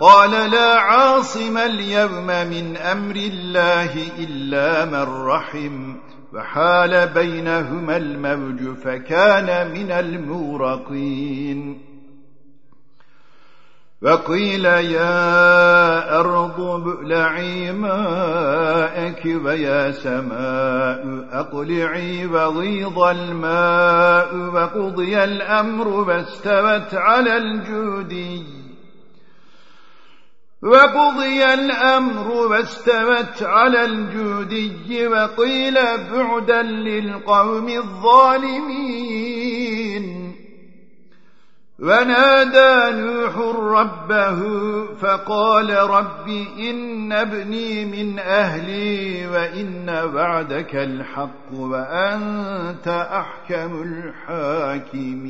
قال لا عاصم اليوم من أمر الله إلا من رحم وحال بينهما الموج فكان من المورقين وقيل يا أرض ابلعي ماءك ويا سماء أقلعي وغيض الماء وقضي الأمر واستوت على الجودي. وقضي الأمر واستوت على الجودي وقيل بعدا للقوم الظالمين. ونادى نوح ربه فقال رب إن ابني من أهلي وإن وعدك الحق وأنت أحكم الحاكمين.